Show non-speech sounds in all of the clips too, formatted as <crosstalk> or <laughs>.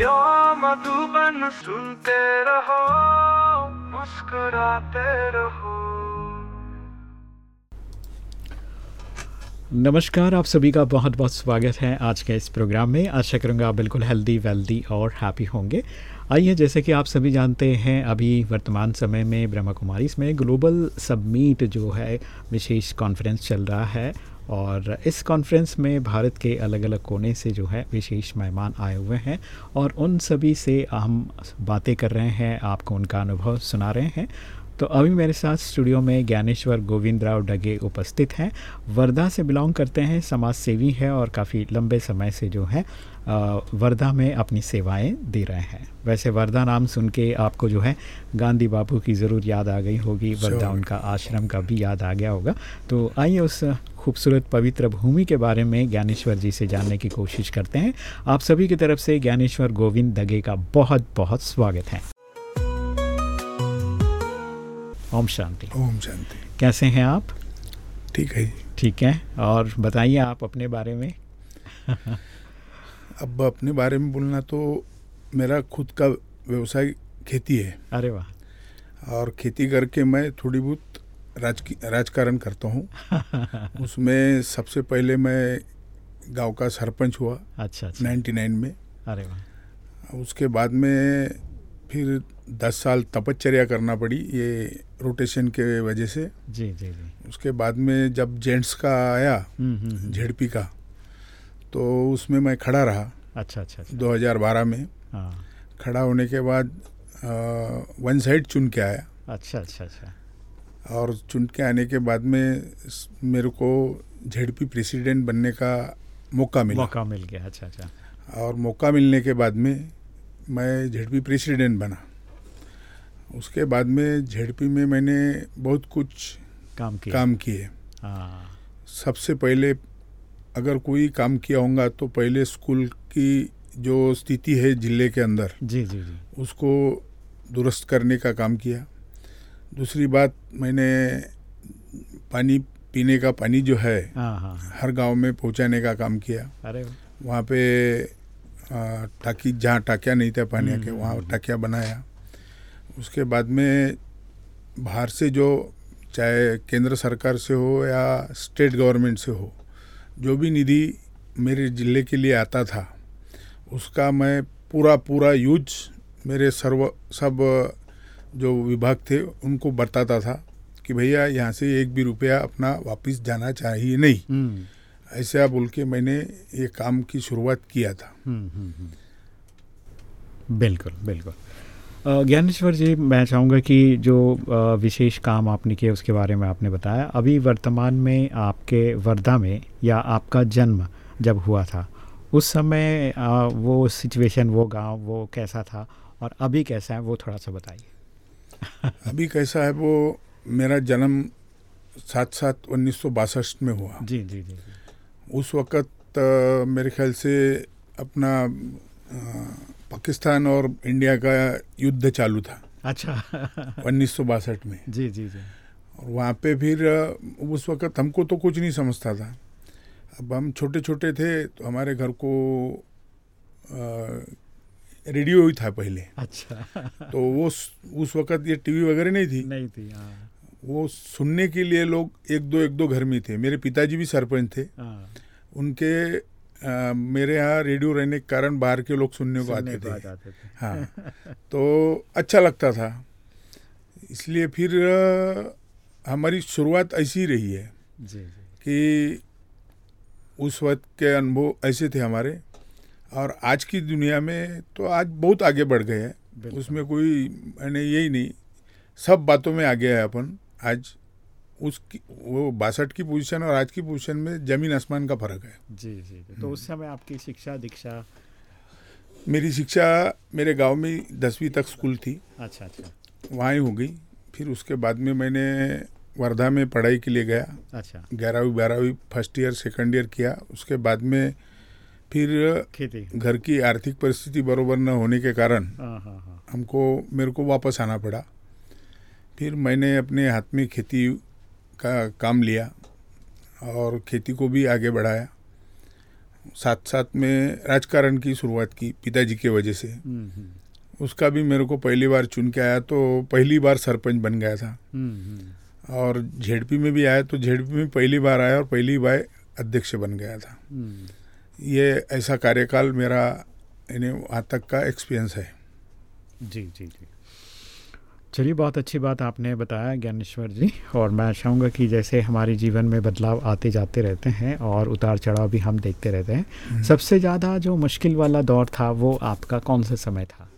Radio Madhuban सुनते रहो, मुस्कुराते रहो। नमस्कार, आप सभी का बहुत बहुत स्वागत है आज के इस प्रोग्राम में। आशा करूँगा आप बिल्कुल हेल्दी वेल्दी और हैप्पी होंगे। आइए, जैसे कि आप सभी जानते हैं, अभी वर्तमान समय में ब्रह्मा कुमारी में ग्लोबल सबमीट जो है, विशेष कॉन्फ्रेंस चल रहा है। और इस कॉन्फ्रेंस में भारत के अलग अलग कोने से जो है विशेष मेहमान आए हुए हैं और उन सभी से हम बातें कर रहे हैं, आपको उनका अनुभव सुना रहे हैं। तो अभी मेरे साथ स्टूडियो में ज्ञानेश्वर गोविंद राव डगे उपस्थित हैं। वर्धा से बिलोंग करते हैं समाज सेवी है और काफ़ी लंबे समय से जो है वर्धा में अपनी सेवाएँ दे रहे हैं। वैसे वर्धा नाम सुन के आपको जो है गांधी बापू की ज़रूर याद आ गई होगी। वर्धा उनका आश्रम का भी याद आ गया होगा। तो आइए उस खूबसूरत पवित्र भूमि के बारे में ज्ञानेश्वर जी से जानने की कोशिश करते हैं। आप सभी की तरफ़ से ज्ञानेश्वर गोविंद दगे का बहुत बहुत स्वागत है। ओम शांति। ओम शांति। कैसे हैं आप? ठीक है ठीक है और बताइए आप अपने बारे में। अब अपने बारे में बोलना तो मेरा खुद का व्यवसाय खेती है। अरे वाह। और खेती करके मैं थोड़ी बहुत राज राजकारण करता हूँ। <laughs> उसमें सबसे पहले मैं गाँव का सरपंच हुआ अच्छा, अच्छा। नाइन्टी नाइन में। अरे वाह। उसके बाद में फिर दस साल तपश्चर्या करना पड़ी ये रोटेशन के वजह से। जी जी जी। उसके बाद में जब जेंट्स का आया हम्म, हम्म, हम्म। झेड़पी का तो उसमें मैं खड़ा रहा। अच्छा अच्छा, अच्छा। 2012 में। हाँ। खड़ा होने के बाद आ, वन साइड चुन के आया। अच्छा अच्छा अच्छा। और चुन के आने के बाद में मेरे को झेड़पी प्रेसिडेंट बनने का मौका मिला। मौका मिल गया अच्छा अच्छा। और मौका मिलने के बाद में मैं झेड़पी प्रेसिडेंट बना। उसके बाद में झेड़पी में मैंने बहुत कुछ काम किया। काम किए। हाँ। सबसे पहले अगर कोई काम किया होगा तो पहले स्कूल की जो स्थिति है ज़िले के अंदर जी जी जी। उसको दुरुस्त करने का काम किया। दूसरी बात मैंने पानी पीने का पानी जो है हाँ हाँ, हाँ। हर गाँव में पहुँचाने का काम किया। अरे वहाँ। पे टाकी जहाँ टाकिया नहीं था पानी के वहाँ हम्म। टाकिया बनाया उसके बाद में बाहर से जो चाहे केंद्र सरकार से हो या स्टेट गवर्नमेंट से हो जो भी निधि मेरे ज़िले के लिए आता था उसका मैं पूरा पूरा यूज़ मेरे सर्व सब जो विभाग थे उनको बताता था कि भैया यहाँ से एक भी रुपया अपना वापस जाना चाहिए नहीं हम्म। ऐसा बोल के मैंने ये काम की शुरुआत किया था। हम्म, हम्म, बिल्कुल बिल्कुल। ज्ञानेश्वर जी मैं चाहूँगा कि जो विशेष काम आपने किया उसके बारे में आपने बताया। अभी वर्तमान में आपके वर्धा में या आपका जन्म जब हुआ था उस समय वो सिचुएशन वो गाँव वो कैसा था? और अभी कैसा है वो थोड़ा सा बताइए। <laughs> अभी कैसा है वो मेरा जन्म सात सात उन्नीस में हुआ। जी जी जी जी। उस वक़्त मेरे ख्याल से अपना पाकिस्तान और इंडिया का युद्ध चालू था। अच्छा। उन्नीस सौ बासठ में। जी जी जी। और वहाँ पे फिर उस वक़्त हमको तो कुछ नहीं समझता था। अब हम छोटे छोटे थे तो हमारे घर को रेडियो ही था पहले। अच्छा। तो वो उस वक़्त ये टीवी वगैरह नहीं थी। नहीं थी हाँ। वो सुनने के लिए लोग एक दो एक दो घर में थे। मेरे पिताजी भी सरपंच थे। हाँ। उनके आ, मेरे यहाँ रेडियो रहने के कारण बाहर के लोग सुनने को आते थे, थे। हाँ। <laughs> तो अच्छा लगता था। इसलिए फिर हमारी शुरुआत ऐसी रही है जी, जी। कि उस वक्त के अनुभव ऐसे थे हमारे। और आज की दुनिया में तो आज बहुत आगे बढ़ गए हैं। उसमें कोई मैंने यही नहीं सब बातों में आगे है अपन। आज उसकी वो बासठ की पोजीशन और आज की पोजीशन में ज़मीन आसमान का फ़र्क है। जी जी। तो उस समय आपकी शिक्षा दीक्षा? मेरी शिक्षा मेरे गाँव में दसवीं तक स्कूल थी। अच्छा अच्छा। वहाँ ही हो गई। फिर उसके बाद में मैंने वर्धा में पढ़ाई के लिए गया। अच्छा। ग्यारहवीं बारहवीं फ़र्स्ट ईयर सेकंड ईयर किया। उसके बाद में फिर खेती। घर की आर्थिक परिस्थिति बरोबर न होने के कारण हाँ, हाँ, हाँ। हमको मेरे को वापस आना पड़ा। फिर मैंने अपने हाथ में खेती का काम लिया और खेती को भी आगे बढ़ाया। साथ साथ में राजकारण की शुरुआत की पिताजी के वजह से। उसका भी मेरे को पहली बार चुन के आया तो पहली बार सरपंच बन गया था। और झेडपी में भी आया तो झेडपी में पहली बार आया और पहली बार अध्यक्ष बन गया था। हम्म। ये ऐसा कार्यकाल मेरा यानी वहाँ तक का एक्सपीरियंस है। जी जी जी। चलिए बहुत अच्छी बात आपने बताया ज्ञानेश्वर जी और मैं चाहूँगा कि जैसे हमारे जीवन में बदलाव आते जाते रहते हैं और उतार चढ़ाव भी हम देखते रहते हैं सबसे ज़्यादा जो मुश्किल वाला दौर था वो आपका कौन सा समय था?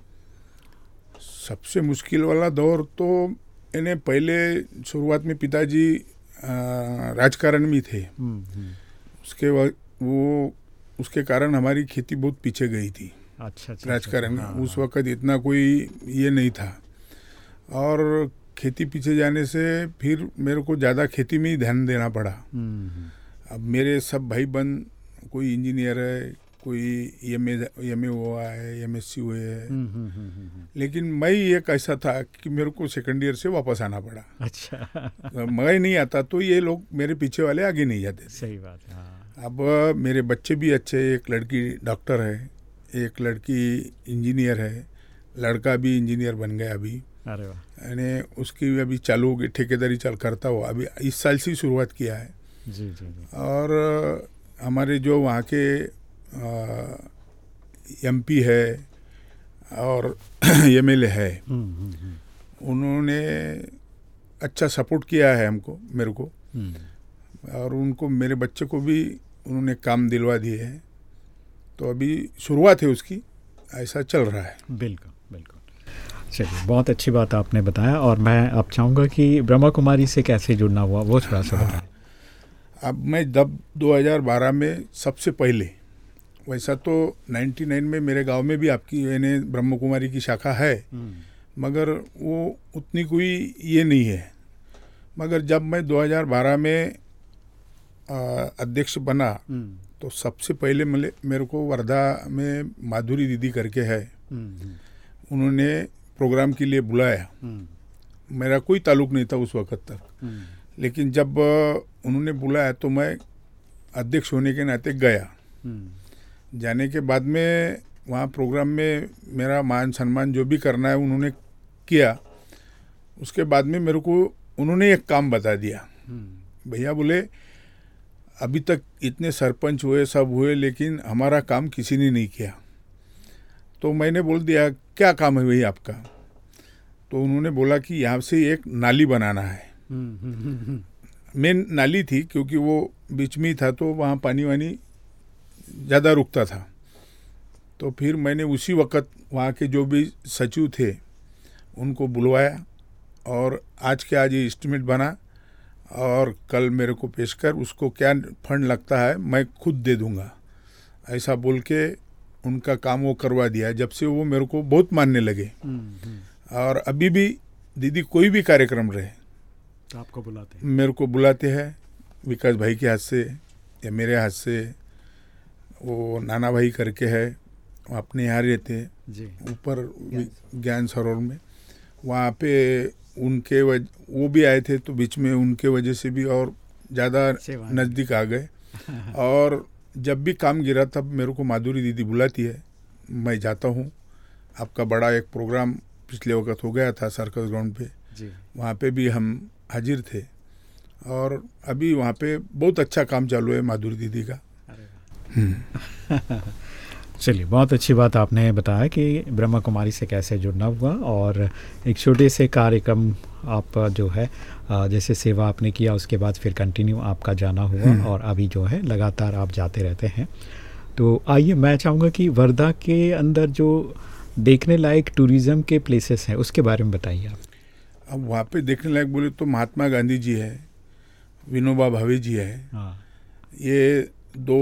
सबसे मुश्किल वाला दौर तो इन्हें पहले शुरुआत में पिताजी राजकारण में थे। हम्म, हम्म, उसके बाद वो उसके कारण हमारी खेती बहुत पीछे गई थी। अच्छा अच्छा राजकारण में हाँ, उस हाँ, वक्त इतना कोई ये नहीं था। और खेती पीछे जाने से फिर मेरे को ज़्यादा खेती में ही ध्यान देना पड़ा। अब मेरे सब भाई बहन कोई इंजीनियर है कोई एम एम ए हुआ है एम एस सी हुए है। लेकिन मैं एक ऐसा था कि मेरे को सेकंड ईयर से वापस आना पड़ा। अच्छा। मैं नहीं आता तो ये लोग मेरे पीछे वाले आगे नहीं जाते सही बात है हाँ। अब मेरे बच्चे भी अच्छे एक लड़की डॉक्टर है एक लड़की इंजीनियर है लड़का भी इंजीनियर बन गया अभी। अरे वाह। यानी उसकी भी अभी चालू हो गई ठेकेदारी चल करता हुआ अभी इस साल से शुरुआत किया है। जी जी जी। और हमारे जो वहाँ के एमपी है और <clears throat> एमएलए है हम्म, हम्म, हम्म, उन्होंने अच्छा सपोर्ट किया है हमको मेरे को। और उनको मेरे बच्चे को भी उन्होंने काम दिलवा दिए हैं। तो अभी शुरुआत है उसकी ऐसा चल रहा है। बिल्कुल। चलिए बहुत अच्छी बात आपने बताया और मैं अब चाहूँगा कि ब्रह्मा कुमारी से कैसे जुड़ना हुआ वो थोड़ा सा बताएँ। अब मैं जब 2012 में सबसे पहले वैसा तो 99 में मेरे गाँव में भी आपकी यानी ब्रह्म कुमारी की शाखा है मगर वो उतनी कोई ये नहीं है। मगर जब मैं 2012 में आ, अध्यक्ष बना हम्म, तो सबसे पहले मिले मेरे को वर्धा में माधुरी दीदी करके है। हम्म, उन्होंने प्रोग्राम के लिए बुलाया। हम्म, मेरा कोई ताल्लुक नहीं था उस वक्त तक। हम्म, लेकिन जब उन्होंने बुलाया तो मैं अध्यक्ष होने के नाते गया। हम्म, जाने के बाद में वहाँ प्रोग्राम में मेरा मान सम्मान जो भी करना है उन्होंने किया। उसके बाद में मेरे को उन्होंने एक काम बता दिया। भैया बोले अभी तक इतने सरपंच हुए सब हुए लेकिन हमारा काम किसी ने नहीं किया। तो मैंने बोल दिया क्या काम है भैया आपका? तो उन्होंने बोला कि यहाँ से एक नाली बनाना है। मेन नाली थी क्योंकि वो बीच में था तो वहाँ पानी वानी ज़्यादा रुकता था। तो फिर मैंने उसी वक्त वहाँ के जो भी सचिव थे, उनको बुलवाया और आज के आज ये इस्टीमेट बना और कल मेरे को पेश कर, उसको क्या फंड लगता है मैं खुद दे दूँगा। ऐसा बोल के उनका काम वो करवा दिया जब से वो मेरे को बहुत मानने लगे। और अभी भी दीदी कोई भी कार्यक्रम रहे तो आपको बुलाते हैं। मेरे को बुलाते हैं विकास भाई के हाथ से या मेरे हाथ से वो नाना भाई करके है वो अपने यहाँ रहते हैं। ऊपर ज्ञान सरोवर। में। वहाँ पे उनके वज वो भी आए थे तो बीच में उनके वजह से भी और ज़्यादा नज़दीक आ गए। <laughs> और जब भी काम गिरा तब मेरे को माधुरी दीदी बुलाती है। मैं जाता हूँ। आपका बड़ा एक प्रोग्राम पिछले वक्त हो गया था सर्कस ग्राउंड पे। जी। वहाँ पे भी हम हाजिर थे। और अभी वहाँ पे बहुत अच्छा काम चालू है माधुरी दीदी का। <laughs> चलिए बहुत अच्छी बात आपने बताया कि ब्रह्मा कुमारी से कैसे जुड़ना हुआ और एक छोटे से कार्यक्रम आप जो है जैसे सेवा आपने किया उसके बाद फिर कंटिन्यू आपका जाना हुआ और अभी जो है लगातार आप जाते रहते हैं। तो आइए मैं चाहूँगा कि वर्धा के अंदर जो देखने लायक टूरिज़्म के प्लेसेस हैं उसके बारे में बताइए आप। अब वहाँ पे देखने लायक बोले तो महात्मा गांधी जी है विनोबा भावे जी है। हाँ। ये दो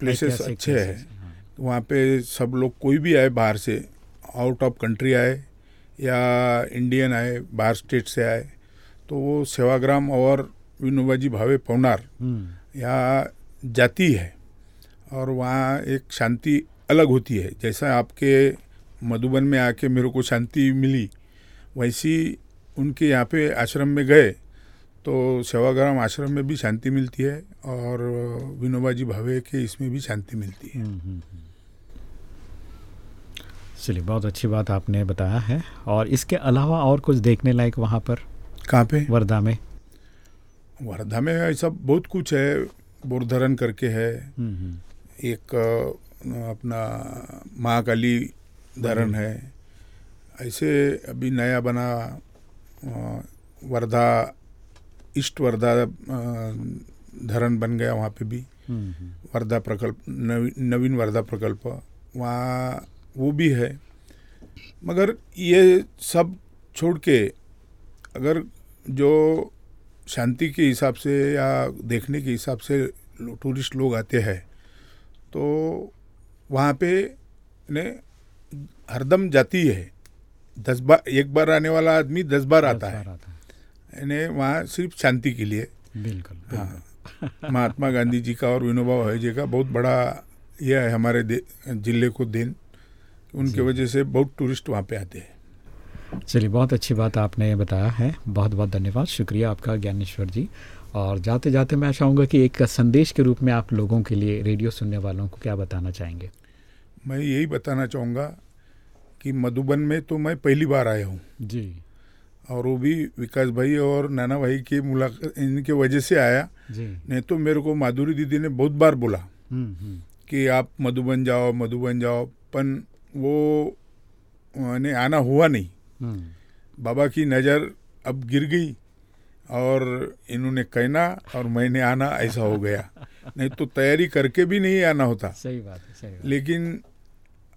प्लेसेस अच्छे हैं। हाँ। वहाँ पे सब लोग कोई भी आए बाहर से आउट ऑफ़ कंट्री आए या इंडियन आए बाहर स्टेट से आए तो वो सेवाग्राम और विनोबाजी भावे पवनार हम्म, यहाँ जाती है और वहाँ एक शांति अलग होती है। जैसा आपके मधुबन में आके मेरे को शांति मिली वैसी उनके यहाँ पे आश्रम में गए तो सेवाग्राम आश्रम में भी शांति मिलती है और विनोबा जी भावे के इसमें भी शांति मिलती है। हम्म, हम्म। चलिए बहुत अच्छी बात आपने बताया है। और इसके अलावा और कुछ देखने लायक वहाँ पर? कहाँ पे? वर्धा में। वर्धा में ऐसा बहुत कुछ है बोरधरन करके है। हम्म, हम्म, एक अपना महाकाली धरण है। ऐसे अभी नया बना वर्धा ईस्ट वर्धा धरण बन गया वहाँ पे भी। हम्म, वर्धा प्रकल्प नवी, नवीन वर्धा प्रकल्प। वहाँ वो भी है। मगर ये सब छोड़ के अगर जो शांति के हिसाब से या देखने के हिसाब से टूरिस्ट लोग आते हैं तो वहाँ पे ने हरदम जाती है। दस बार एक बार आने वाला आदमी दस बार आता दस है। बार है। यानी वहाँ सिर्फ़ शांति के लिए। बिल्कुल बिल्कुल। हाँ महात्मा गांधी जी का और विनोबा भाई जी का बहुत बड़ा यह है हमारे ज़िले को देन। उनकी वजह से बहुत टूरिस्ट वहाँ पे आते हैं। चलिए बहुत अच्छी बात आपने बताया है। बहुत बहुत धन्यवाद। शुक्रिया आपका ज्ञानेश्वर जी। और जाते जाते मैं चाहूँगा कि एक संदेश के रूप में आप लोगों के लिए रेडियो सुनने वालों को क्या बताना चाहेंगे? मैं यही बताना चाहूँगा कि मधुबन में तो मैं पहली बार आया हूँ। जी। और वो भी विकास भाई और नाना भाई की मुलाकात इनके वजह से आया। जी। नहीं तो मेरे को माधुरी दीदी ने बहुत बार बोला हम्म हम्म। कि आप मधुबन जाओ मधुबन जाओ। पन वो मैंने आना हुआ नहीं। हम्म। बाबा की नज़र अब गिर गई और इन्होंने कहना और मैंने आना ऐसा हो गया। नहीं तो तैयारी करके भी नहीं आना होता। सही बात है सही बात। लेकिन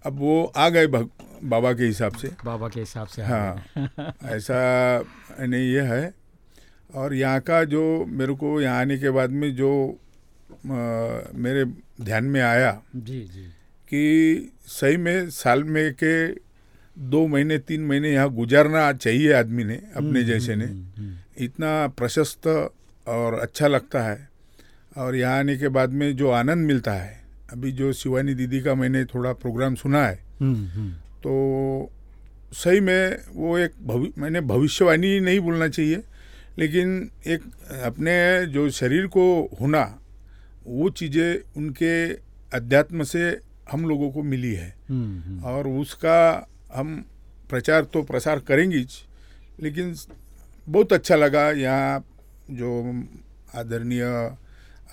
अब वो आ गए बाबा के हिसाब से। बाबा के हिसाब से हाँ। <laughs> ऐसा नहीं ये है। और यहाँ का जो मेरे को यहाँ आने के बाद में जो अ, मेरे ध्यान में आया जी जी। कि सही में साल में के दो महीने तीन महीने यहाँ गुजारना चाहिए आदमी ने अपने जैसे ने। हम्म, हम्म, इतना प्रशस्त और अच्छा लगता है। और यहाँ आने के बाद में जो आनंद मिलता है अभी जो शिवानी दीदी का मैंने थोड़ा प्रोग्राम सुना है हम्म, हम्म, तो सही में वो एक भवि मैंने भविष्यवाणी नहीं बोलना चाहिए लेकिन एक अपने जो शरीर को होना वो चीज़ें उनके अध्यात्म से हम लोगों को मिली है। हम्म, हम्म, और उसका हम प्रचार तो प्रसार करेंगे लेकिन बहुत अच्छा लगा यहाँ जो आदरणीय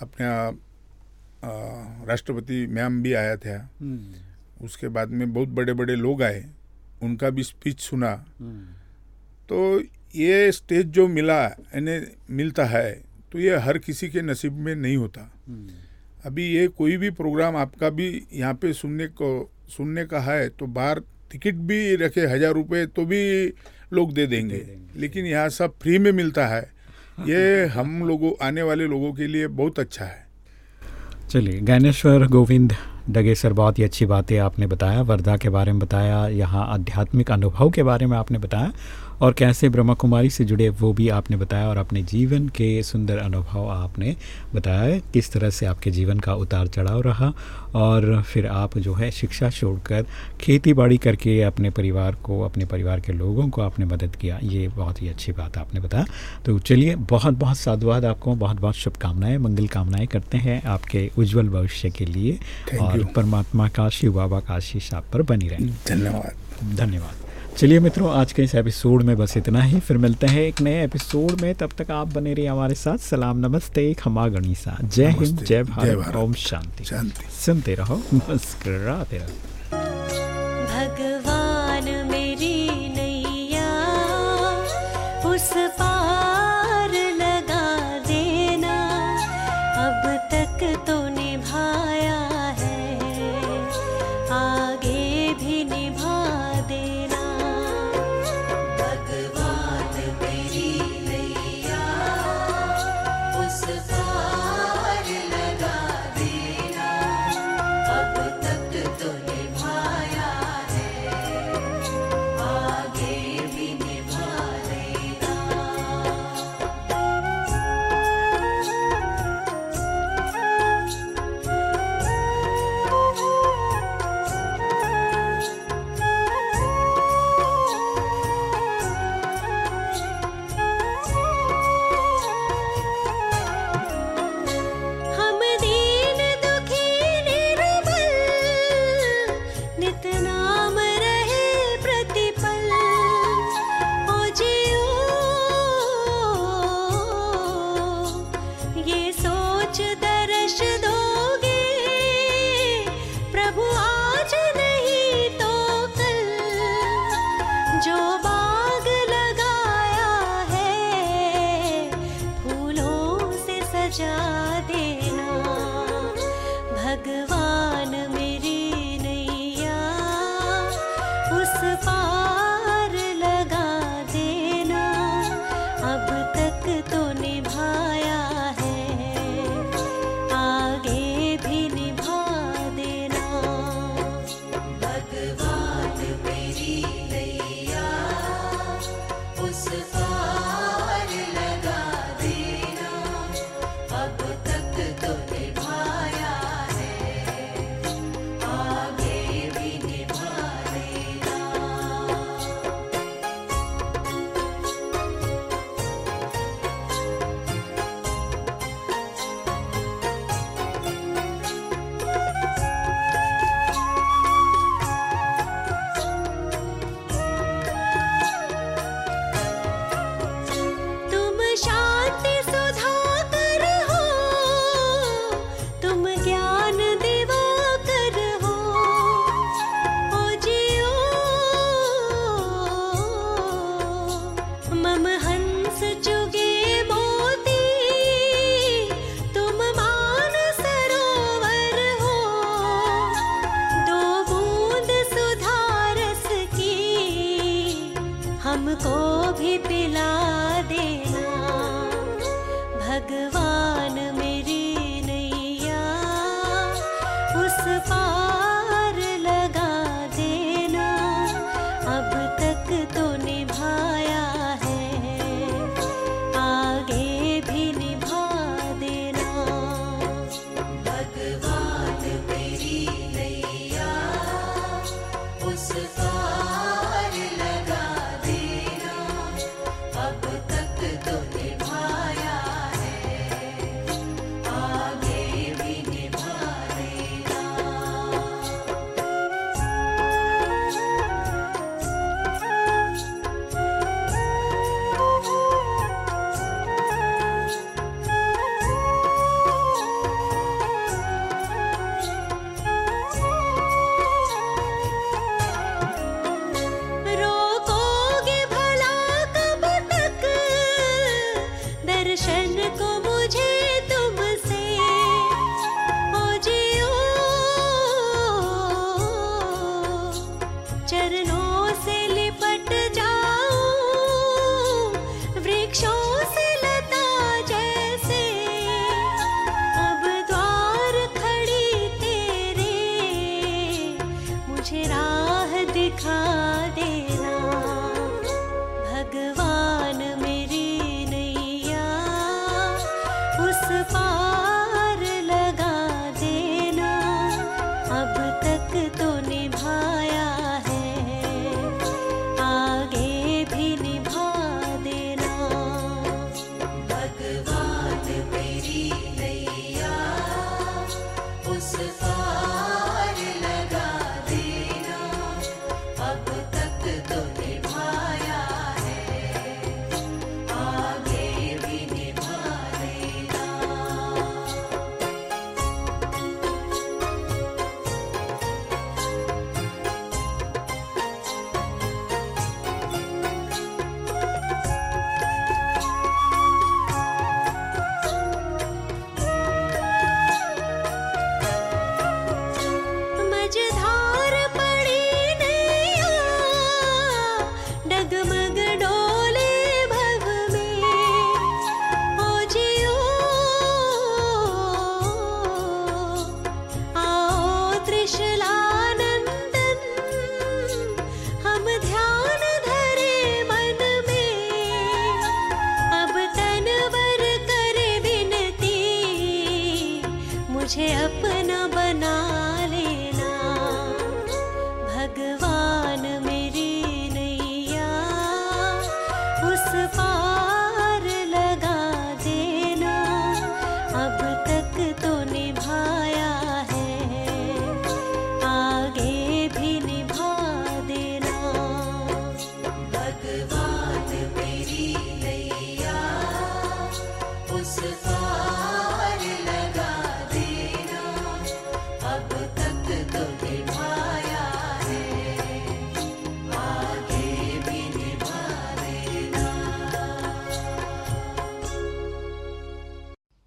अपना राष्ट्रपति मैम भी आया था। हम्म, उसके बाद में बहुत बड़े बड़े लोग आए उनका भी स्पीच सुना। तो ये स्टेज जो मिला यानी मिलता है तो ये हर किसी के नसीब में नहीं होता। अभी ये कोई भी प्रोग्राम आपका भी यहाँ पे सुनने को सुनने का है तो बाहर टिकट भी रखे हज़ार रुपये तो भी लोग दे देंगे, दे देंगे, लेकिन यहाँ सब फ्री में मिलता है। ये हम लोगों आने वाले लोगों के लिए बहुत अच्छा है। चलिए ज्ञानेश्वर गोविंद डगे सर बहुत ही अच्छी बातें आपने बताया वर्धा के बारे में बताया यहाँ आध्यात्मिक अनुभव के बारे में आपने बताया। और कैसे ब्रह्मा कुमारी से जुड़े वो भी आपने बताया और अपने जीवन के सुंदर अनुभव आपने बताया किस तरह से आपके जीवन का उतार चढ़ाव रहा और फिर आप जो है शिक्षा छोड़कर खेती बाड़ी करके अपने परिवार को अपने परिवार के लोगों को आपने मदद किया ये बहुत ही अच्छी बात आपने बताया। तो चलिए बहुत बहुत साधुवाद आपको बहुत बहुत शुभकामनाएँ मंगल कामनाएँ करते हैं आपके उज्जवल भविष्य के लिए और परमात्मा का शिव बाबा का आशीष आप पर बनी रहे। धन्यवाद। धन्यवाद। चलिए मित्रों आज के इस एपिसोड में बस इतना ही। फिर मिलते हैं एक नए एपिसोड में। तब तक आप बने रहिए हमारे साथ। सलाम नमस्ते। खमा गणिसा। जय हिंद जय भारत। ओम शांति। शांति। सुनते रहो मुस्कराते रहो। भगवान हम हर दर्शन को